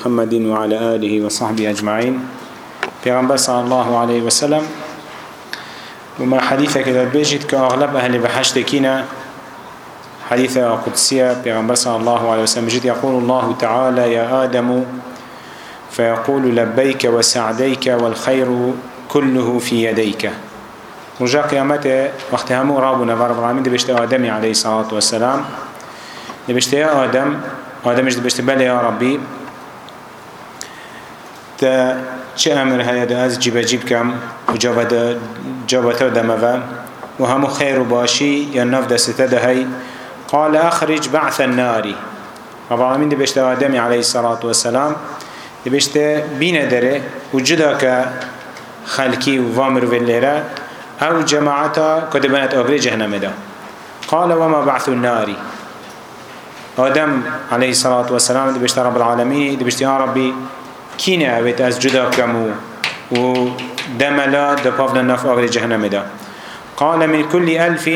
محمد وعلى آله وصحبه أجمعين پیغمبر صلى الله عليه وسلم وما حديثك إذا بيجد كأغلب أهل بحشتكين حديث قدسية پیغمبر صلى الله عليه وسلم جد يقول الله تعالى يا آدم فيقول لبيك وسعديك والخير كله في يديك رجاء قيامته وقت همو رابنا بربرامين دبشت آدمي عليه الصلاة والسلام دبشت يا آدم آدمش دبشت بل يا ربي تا چه امر هيا ده از جيب جيب كم وجابته جابته دمه وهم خير وباشي يا نف دسته ده هي قال اخرج بعث النار رب العالمين دي بيشت آدمي عليه الصلاة والسلام دي بيشت بينا داره وجدا كخلقي وفامر والليرة او جماعتا كدبنت اغري جهنم ده قال وما بعث النار آدم عليه الصلاة والسلام دي بيشت رب العالمين دي بيشت يا ربي کینه اوید از جدا کم و و دملا دپاف لنف آغر جهنم دا قال من كل ألف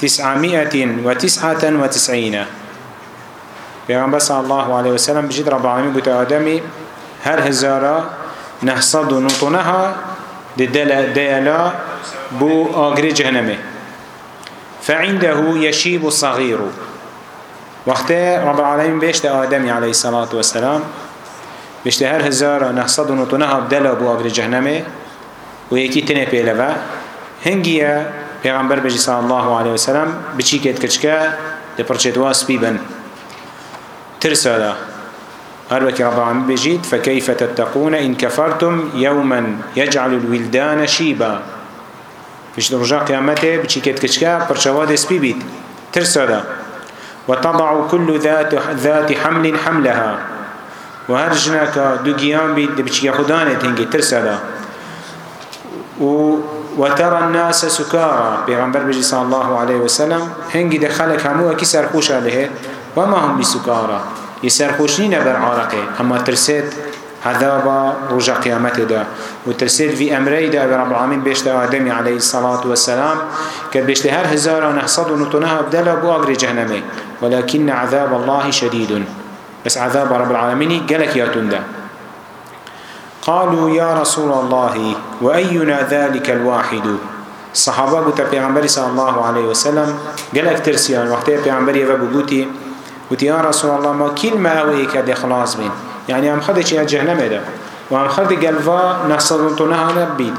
تسعمائة وتسعة وتسعين پیغمبر صلی الله علیه و سلم بجد رب العالمین بوت آدمی هر هزارا نحصد و نطنها ديالا بو آغري جهنمه فعنده يشيب الصغير وقت رب العالمين بيشت آدم عليه الصلاة والسلام بشته هر هزار نهصد و نتونه دلا بو اگر جهنمه و یکی تنه پیلوه هنگیه پیغمبر بجی صلی الله علیه وسلم بچی کت کچکه ده پرچدواز بی بن ترسالا أربك رب العالمين بجيت فكيف تتقون إن كفرتم يوما يجعل الولدان شيبا فيش درجة قيامته بشيكت كشكا برشواد اسبي بيت ترسل وتضع كل ذات ذات حمل حملها و هر جنکا دو گیان بید دبچی خدانه تنگی ترسدا و وترى الناس سكارى پیغمبر بجي صلى الله عليه وسلم هنگی ده خلق همو اکی سرخوش علیه وما هم بسكارى يسرخوش نینه بر عرقه اما ترسید عذاب رجع قيامته ده وترسل في أمره ده برب العالمين بيشته آدمي عليه الصلاة والسلام كبيشته هر هزار ونحصد ونطنها بدلا بو أغري جهنمي ولكن عذاب الله شديد بس عذاب رب العالمين قالك يا تندا قالوا يا رسول الله وأينا ذلك الواحد الصحابة قلت بيغمبري صلى الله عليه وسلم قالك ترسيان وقتها بيغمبري يفبقوتي قلت يا رسول الله ما كلمة أوئك دي خلاص بين يعني هم خدش يا جهنم ده وهم خد قلبا نحصد تنها نبيد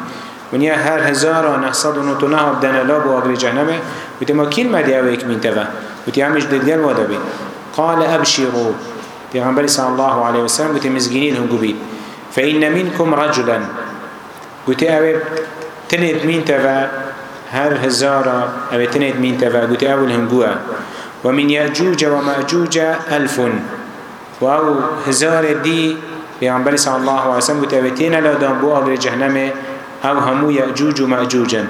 ونیا هر هزار نهصد و تو نه بدن لاب و اگر جهنمه و تما کیل مدی اویک مین تفا و تی همش دلگل وادا بین قال ابشروا پیغمبر صلی الله علیه وسلم گوتی مزگینین هم گوید فإن منكم رجلا گوتی اوه تنید مین توا هر هزارا اوه تنید مین توا گوتی اول هم گوه ومن يأجوج ومأجوج ألف وأو هزار دي بيعنبالي صلى الله عليه وسلم وتأبتين لو دنبو أغر جهنم أو همو يأجوج ومأجوجا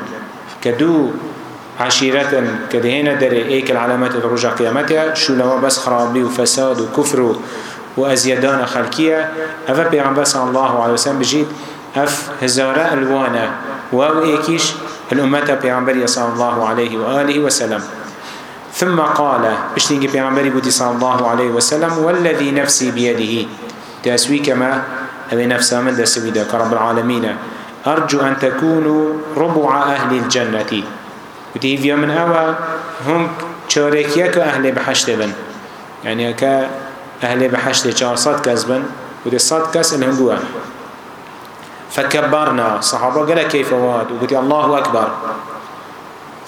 كدو عشيرة كدهينة دري ايك العلامات الرجع قيامتها شو لما بس خرابي وفساد وكفر وأزيادان خلقية أفا بيغنبه صلى الله عليه وسلم بجيد أف هزارة ألوانة واو ايكيش الأمة بيغنبه صلى الله عليه وآله وسلم ثم قال بشتنجي بيغنبه بودي صلى الله عليه وسلم والذي نفسي بيده تأسوي كما أبي نفسه من دسويدة كرب العالمين أرجو أن تكونوا ربع أهل الجنة وتی ایویا من ئەوە هەم چۆرێکیە کە ئەهلێ بەحەشتێ بن یعنی کە ئەهلێ بەحەشتێ 400 کەس بن وتی 100 کەس ئەن هەنگووە فكبرنا صحابة قال كيف واد وقلت الله أكبر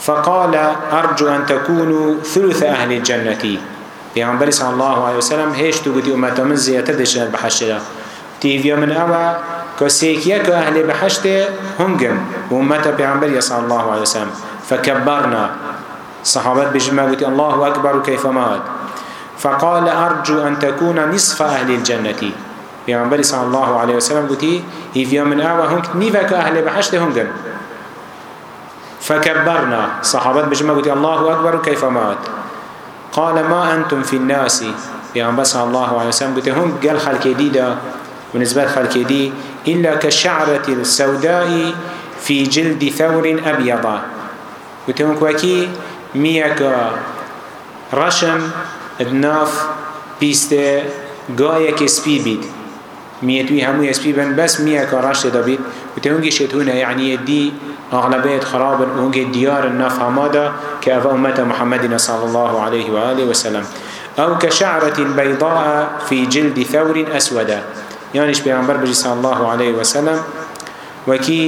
فقال أرجو أن تكونوا ثلث أهل الجنة پیامبر صلی الله علیه و سلم هیچ تو گویی امت من زیاده دشن بحشره تیویا من اوا کسی که اهل بحشته هنگم و امت پیامبر صلی الله علیه و سلم فكبرنا صحابات بجمع قلت الله أكبر كيف مات فقال أرجو أن تكون نصف أهل الجنة بيغنبري صلى الله عليه وسلم قلت هيفيا من أعوى هنك نيفك أهل بحشت هنكن فكبرنا صحابات بجمع قلت الله أكبر كيف مات قال ما أنتم في الناس بيغنبري صلى الله عليه وسلم قلت هنك قال خلق ديدا ونسبة خلق دي إلا كالشعرة السوداء في جلد ثور أبيض وتم کوکی میکا رشم ادناف پیسته گایه که سپی بید میتوی هموی سپی بند بس میکا رشت دا بید وتمونگی شتونه یعنی دی اغلبیت خرابن اونگی دیار ناف همادا که او امت محمد صلی الله علیه و آله و سلم او كشعرة بيضاء في جلد ثور أسود يعني پیغمبر بجي صلى الله عليه وسلم وەکی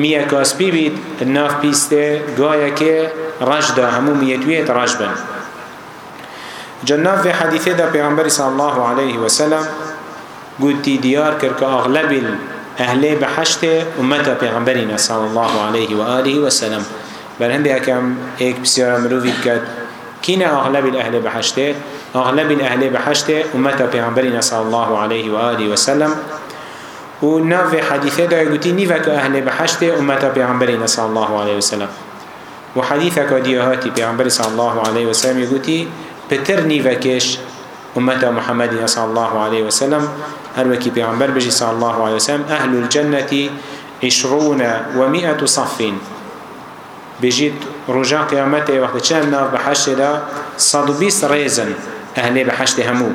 میە کاسپی بیت ناف پیستێ گایەکێ ڕەشدا هەموو میەتوێت ڕەش بن جناف في حديثه پیغمبر صلى الله عليه وسلم قلتي ديار كرك أغلب أهلي بحشت أمتا پیغمبرنا صلى الله عليه وآله وسلم بل هندي أكام إيك بسيارة مروفي بكت كين أغلب الأهل بحشت أغلب الأهل بحشت أمتا پیغمبرنا صلى الله عليه وآله وسلم و ناف حديثه دا يقولي نيفك أهل بحشت أمتا بيعنبرين صلى الله عليه وسلم وحديثك ديهاتي بيعنبر صلى الله عليه وسلم يقولي بتر نيفكش أمتا محمد صلى الله عليه وسلم هل وكي بيعنبر بجي صلى الله عليه وسلم أهل الجنة عشرون ومئة صفين بجيت رجاء قيامته وقت كان ناف بحشت دا صدو بيس ريزن أهل بحشت همو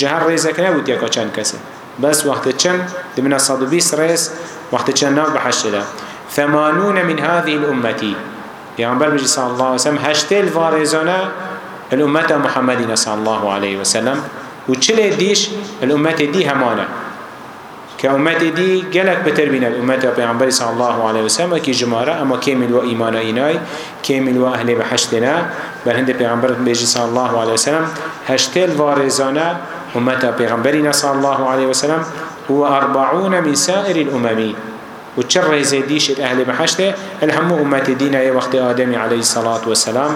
جهر ريزك نبوت يكا كان كسر بس وقت كم دمنا صد وبيس ريس وقت كم ناف بحشرة ثمانون من هذه الأمة پیامبر بجی صلی الله علیه وسلم هشتل وارزانه الامت محمدین صلی الله علیه وسلم و چلی دیش الامت دی همانه که امت دی گلک بتر بینه الامت پیامبر صلی الله علیه وسلم که جماره اما کامل و ایمان اینای کامل و اهل بحشتنا بر هند پیامبر بجی صلی الله علیه وسلم هشتل وارزانه أمتا پیغمبرنا صلى الله عليه وسلم هو أربعون من سائر الأمم وتشر زيديش الأهل بحشته الهم أمة دينا وقت آدم عليه الصلاة والسلام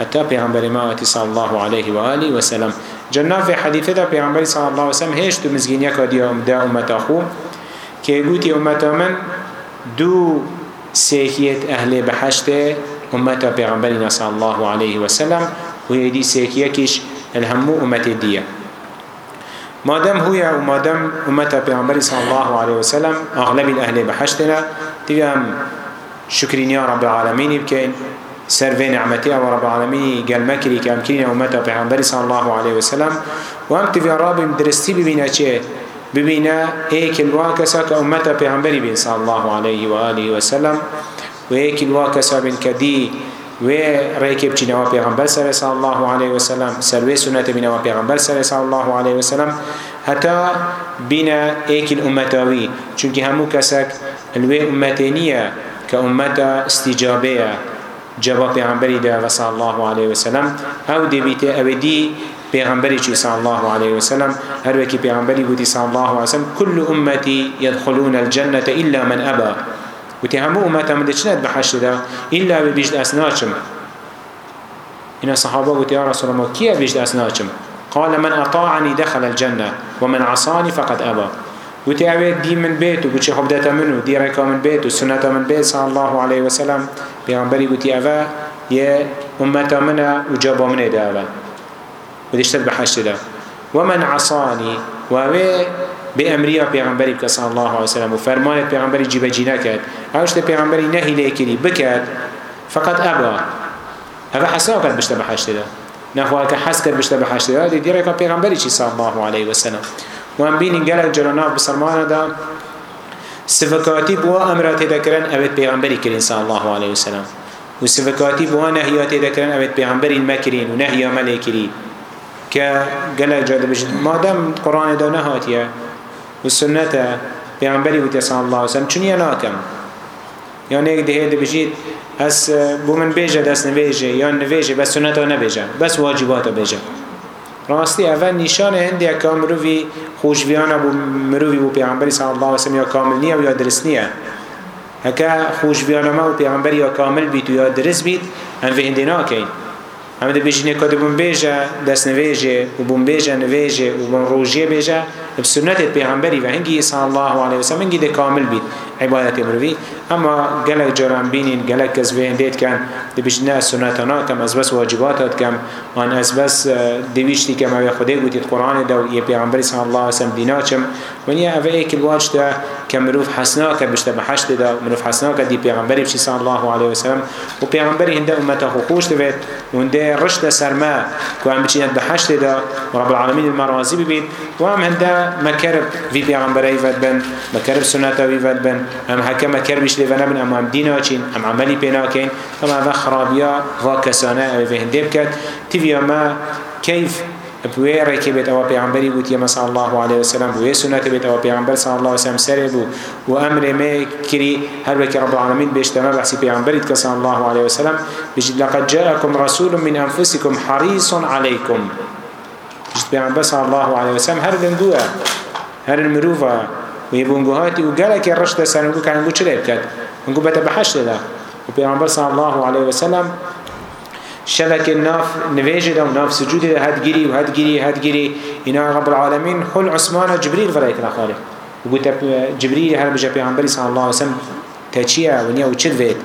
حتى پیغمبر ما صلى الله عليه وآله وسلم جنا في حديث ده پیغمبر صلى الله عليه وسلم هيش تو مزگين يكا دي أمدا أمتا أخو كي قوتي أمتا من دو سيكية أهل بحشته أمتا پیغمبرنا صلى الله عليه وسلم ويدي سيكية كيش الهم أمة دينا ما دام هويا وما دام أمة پیامبر صلى الله عليه وسلم أغلب الأهل بحشتنا تيام شكرين يا رب العالمين بكين سر في نعمتي أو رب العالمين قال مكري كام كرين أمة پیامبر صلى الله عليه وسلم وهم تيام رابي مدرستي ببينا چه ببينا هيك الواكسة كأمة پیامبر صلى الله عليه وآله وسلم وهيك الواكسة بن كدي وێ ڕێکێ بچینەوە پێغمبەر سەر سا الله عليه وسلم سەروێ سنەتە بینەوە پێغمبەر سەر سا الله عليه وسلم هەتا بینە ئێکی ئومەتاوی چونکی هەموو کەسێک لێ ئومەتێ نییە کە ئومەتە استیجابەیە جواب پیغمبری ده و صلی الله علیه و سلم او دی بیت او دی پیغمبری چی صلی الله علیه و سلم هر وکی پیغمبری بودی صلی الله علیه و سلم كل امتی يدخلون الجنه الا من ابى وتي همو امتا من دچنت بحشدا الا بيجد اسناچم ان الصحابه قلت يا رسول الله كيف بيجد اسناچم قال من اطاعني دخل الجنه ومن عصاني فقد ابى قلت يا دي من بيته قلت خب دتا منه دي ركا من بيته سنه من بيت صلى الله عليه وسلم بيغمبري قلت يا يا امتا منا وجابا من دابا ودشتت بحشدا ومن عصاني وهو بأمريا پیغمبری بکسان الله علیه وسلم و فرمانت پیغمبری جیبجی نکد اوشت پیغمبری نهی لیکری بکد فقط ابا ابا حسنا کرد بشته بحشت ده نخواه که حس کرد بشته بحشت ده دی دیره که پیغمبری چی صلی الله علیه وسلم و هم بینین گلک جراناف بسرمانه ده سفکاتی بوا امراتی دکرن اوید پیغمبری کرین صلی الله علیه وسلم و سفکاتی بوا نهیاتی دکرن اوید پیغمبری مکرین و نهیا ملیکرین که گلک جاده بشت مادم قرآن ده نهاتیه وسنته پیامبری و صلی الله علیه و سلم چنین ناکم یعنی یک دهید بجید از بو من بیجه دست نویجه یا نویجه بس سنت ها نبیجه بس واجبات ها بیجه راستی اول نشان هندی که مروی خوشویان بو مروی بو پیغمبری صلی الله علیه وسلم یا کامل نیه و یا درست نیه هکه خوشویان ما و پیغمبری یا کامل بیت و یا درست بیت انوی هندی ناکین ئەمە دەبێژینێ کە دەبوون بێژە دەست نوێژێ و بوون بێژە نوێژێ و بۆن ڕۆژیە بێژە بسنەتێت پێغەمبەری و هەنگی ئیسان الله عليه وسلم هەنگی دەکامل بیت عبادت مروی اما گلک جرام بینین گلک کس بین دید کن دبیش نه سنتانا کم از بس واجباتات کم آن از بس دویشتی کم اوی خوده گوتید قرآن دو یه پیغمبری صلی الله وسلم دینا چم ونیا اوی ایک الواج دا که مروف حسنا که بشتا بحشت دا مروف حسنا که دی پیغمبری بشی صلی الله علیه وسلم و پیغمبری هنده امتا خوش دوید و هنده رشد سرما که هم بچیند بحشت دا و رب العالمین المرازی ببید و هم هنده مکرب وی پیغمبری ود بند مکرب سنتا وی ود بند ام حکم کربیش لیو نبن ام دینا چین ام عملی پینا کن ام اوه خرابیا و کسانه اوه هندیب کد تیویا ما کیف بوی رکبت او پیغمبری بود یما صلی الله علیه وسلم بوی سنت بیت او پیغمبر صلی الله علیه وسلم سره بو و امر می کری هر بک رب العالمین بیشتما بحثی پیغمبری که صلی الله علیه وسلم بجد لقد جاءكم رسول من انفسكم حريص عليكم بجد پیغمبر صلی الله علیه وسلم هر دنگوه هر المروفه وهي بونجوهاتي وجالك الرشد سنقول كان نقول شلي بكت نقول بتبحش لذا وبيعمر صلى الله عليه وسلم شبك الناف نفيجة وناف سجود هاد جري وهاد جري هاد جري إنا رب العالمين حل عثمان جبريل فريت الأخاري وقلت جبريل هرب جا بيعمر صلى الله عليه وسلم تشيا ونيا وشل فيت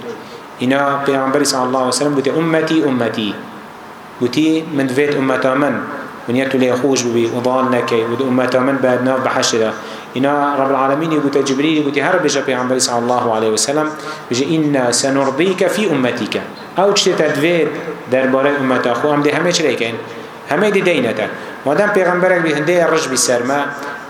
إنا بيعمر صلى الله عليه وسلم قلت أمتي أمتي قلت من فيت أمتا من ونيا تلي خوش ببي وضال نكي ود أمتا من بعد ناف بحشرة إنا رب العالمين يقول جبريل يقول هرب جاء بيعنبري صلى الله عليه وسلم بيجي إنا سنرضيك في أمتك أو تشتي تدفيد دربارة أمت أخو هم دي همه چليكين همه دي دينتا مادام پیغمبرك بهنده رج بسرما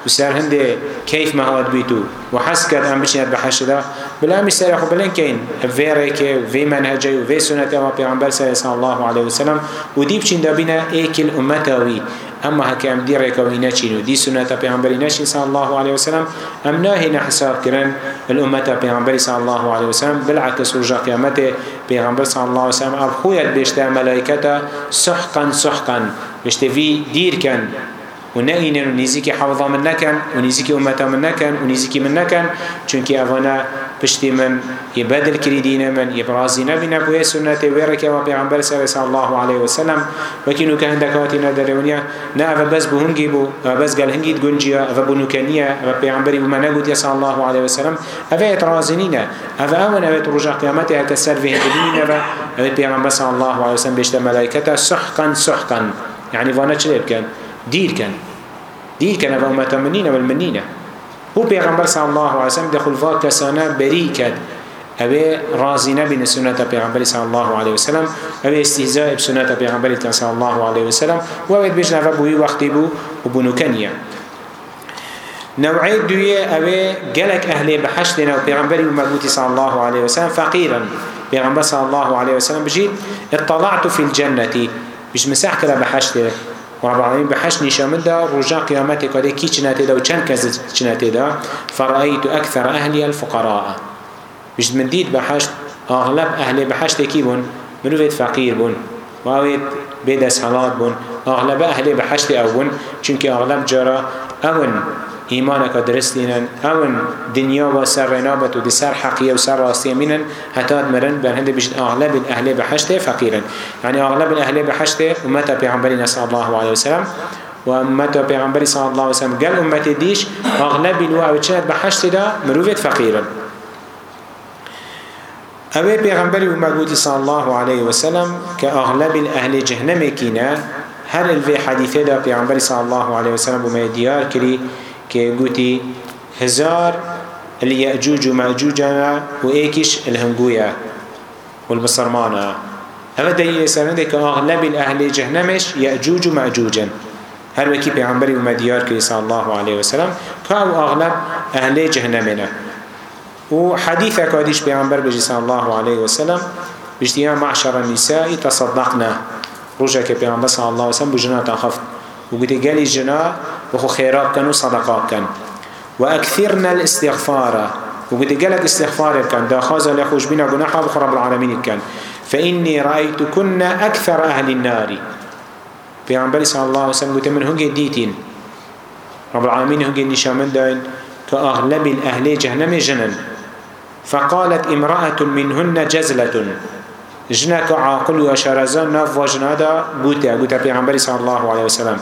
وسر هنده كيف ما هوت بيتو وحس كد أم بشنات بحشد بلا مسر أخو بلين كين في ريكي وفي منهجي وفي سنة أما پیغمبر صلى الله عليه وسلم ودي بشين دابينا ايكل أمتاوي اما هكام دي ريكوي نچين ودي سنة پیغمبري نچين صلى الله عليه وسلم ام ناهي حساب كرن الامه پیغمبري صلى الله عليه وسلم بالعكس رجا قيامته پیغمبر صلى الله عليه وسلم اب خويت بيشتا ملائكته سحقا سحقا بيشتفي دير كان ونهينن ونيزيكي حوضا من نكن ونيزيكي أمتا من نكن ونيزيكي من نكن چونك أفنا بشتي من يبدل كريدين من يبرازي نبينا بوية سنة ويركي وبيعنبر صلى الله عليه وسلم وكينو كهندكاتنا درونيا نا أفا بس بهنجي بو أفا بس قال هنجي تقنجيا أفا بنوكانيا أفا بيعنبري بما نقود صلى الله عليه وسلم أفا يترازنين أفا أون أفا ترجع قيامتها كسر فيه دلين أفا أفا بيعنبر صلى الله عليه وسلم بشتا ملائكتا سحقا سحقا يعني فانا چلي بكن دیرکن دیرکن ابو امت منین و المنینه هو پیغمبر صلی الله علیه وسلم دخل فاک کسانه بری کد اوه راضی نبین سنت پیغمبر صلی الله علیه وسلم اوه استهزاء بسنت پیغمبر صلی الله علیه وسلم و اوه بجنه و بوی وقتی بو و بنوکنیه نوعی دویه اوه گلک اهل بحشت نو پیغمبر و مبوتی صلی الله علیه وسلم فقیرا پیغمبر صلی الله علیه وسلم بجید اطلعت في الجنه مش مسحت بحشت رب العالمين بحش نشامل دا رجع قيامتي قد كي چناتي دا و چند كز چناتي دا فرأيت أكثر أهلي الفقراء بجد من ديد بحش أغلب أهل بحش تكي بون منوفيت فقير بون واويت بيدس حالات بون أغلب أهل بحش تأون چونك أغلب جرى أون ایمانەکە درست لینن ئەون دنیا و سەر ڕێنابەت و دیسەر حەقیە و سەر ڕاستیە مینن هەتات مرن بەر هەندێ بشت ئاغلە بن ئەهلێ بە حەشتێ فەقیرن یعنی ئاغلە بن ئەهلێ بە حەشتێ ومەتە پێغەمبەری نەسە الله عليه وسلم وأمته بيغمبري صلى الله عليه وسلم قال أمتي ديش أغلب الواوتشات بحشت دا مروفة فقيرا أبي بيغمبري أمتي صلى الله عليه وسلم كأغلب الأهل جهنم كينا هل الفي حديثة دا بيغمبري صلى الله عليه وسلم وما يديار كري كيقولي هزار اللي يأجوج ومأجوجنا وإيكش الهنجوية والبصرمانة هذا دليل سندك أغلب الأهل جهنمش يأجوج ومأجوجا هر وكي پیغمبری اومد یار کری صلی الله علیه وسلم که او اغلب اهل جهنمینه و حدیث اکادیش پیغمبر بجی صلی الله علیه وسلم بجتیا معشر النساء تصدقنا رجع که پیغمبر صلی الله علیه وسلم بجنا تخفت و گوته گلی جنا وخو خيرا بكن وصدقا بكن وأكثرنا الاستغفار وقد قالك استغفار كان داخازا لأخوش بنا قناحا بخرى بالعالمين كان فإني رأيتكن أكثر أهل النار في عمبالي صلى الله عليه وسلم قلت من هنجي ديتين رب العالمين هنجي نشامن داين كأغلب الأهل جهنم جنن فقالت امرأة منهن جزلة جنك عاقل وشرزان نفوجنا دا قلت قلت في عمبالي صلى الله عليه وسلم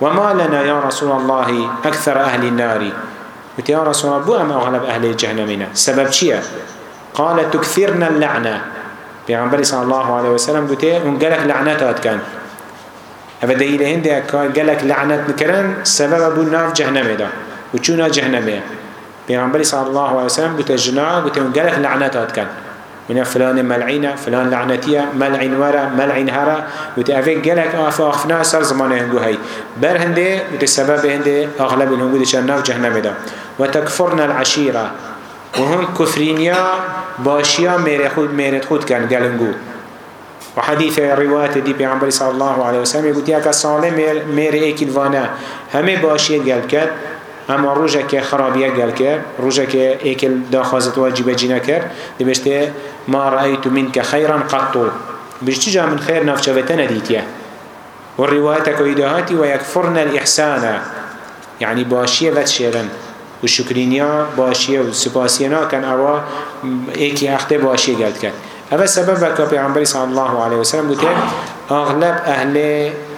وما لنا يا رسول الله أكثر أهل النار قلت يا رسول الله بو أما أغلب أهل جهنمنا سبب شيء قال تكثرنا اللعنة بيعنبري صلى الله عليه وسلم قلت هم قالك لعنتات كان أبدا إلى هندي قالك لعنت نكرن سبب أبو ناف جهنم دا وشونا جهنم بيعنبري صلى الله عليه وسلم قلت جنا قلت هم قالك لعنتات كان من فلان ملعینه فلان لعنتیه ملعین وره ملعین هره و تی اوه گلک آف آخفنا سر زمان هنگو هی بر هنده و تی سبب هنده اغلب هنگو دی چنف جهنم دا و تکفرن العشیره و هون کفرینیا باشیا میره خود میره خود کن گلنگو و حدیث روایت دی پیغمبر صلی الله علیه وسلم یکو تی اکا سالم میره ایکی دوانه همه باشیه گلب کرد اما روزه که خرابیه گل کرد روزه که ایکل داخوازت واجبه جی نکرد دی بشته ما رأيت منك خيرا قط بجتجا من خير نافشفتنا ديتيا والروايات كويدهاتي ويكفرن الإحسان يعني باشية فتشيرن وشكرينيا باشية وسباسينا كان أروا إيكي أخته باشية قلت كان هذا سبب كابي عمبري صلى الله عليه وسلم قلت أغلب أهل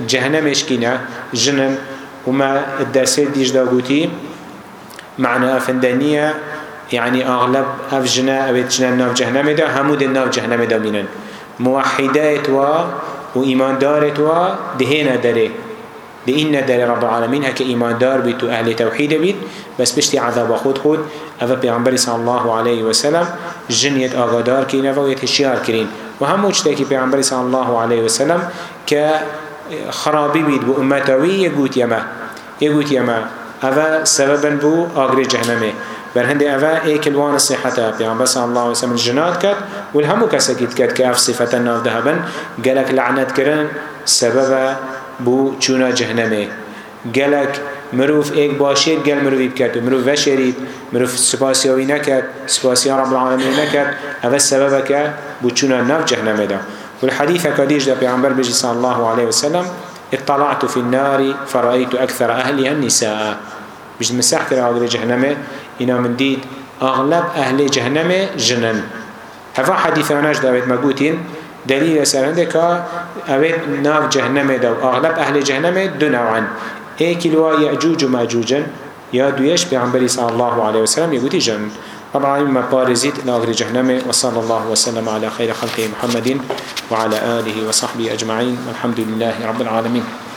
جهنم إشكينا جنن وما الدسيل ديش دا قلتي معنى أفندانية يعني أغلب أف جنا أبيت جنا ناف جهنم دا همود ناف جهنم دا منن موحدات و وإيمان دارت و دهينا داري دهينا داري رب العالمين هكا إيمان دار بيت أهل توحيد بيت بس بشتي عذاب خود خود أفا بيغمبر صلى الله عليه وسلم جنية آغادار كرين أفا يتشيار كرين وهم اجتاكي بيغمبر صلى الله عليه وسلم كخرابي بيت بأمتوي يقوت يما يقوت يما أفا سببا بو آغري جهنمه برهند اوه ایک الوان صحته پیامبر صلی الله علیه و سلم جنات کرد و همو کسی کرد که اف صفت ناف دهبن گلک لعنت کردن سبب بو چونا جهنمه گلک مروف ایک باشید گل مروفی بکرد و مروف وشرید مروف سپاسیاوی نکرد سپاسیا رب العالمین نکرد اوه سبب که بو چونا ناف جهنمه ده و الحديث كديش ده پیامبر بجی صلی الله علیه و سلم اطلعت في النار فرأيت أكثر أهلها النساء مش مسح كده على جهنمه اینا من دید اغلب اهل جهنم جنن هفا حدیثانش داوید مگوتین دلیل سرنده که اوید ناف جهنم دو اغلب اهل جهنم دو نوعا ایکی لوا یعجوج و ماجوجن یا دویش پیغمبری صلی الله علیه وسلم یگوتی جنن طبعا ما بارزيت ناغر جهنم وصلى الله وسلم على خير خلقه محمد وعلى آله وصحبه أجمعين والحمد لله رب العالمين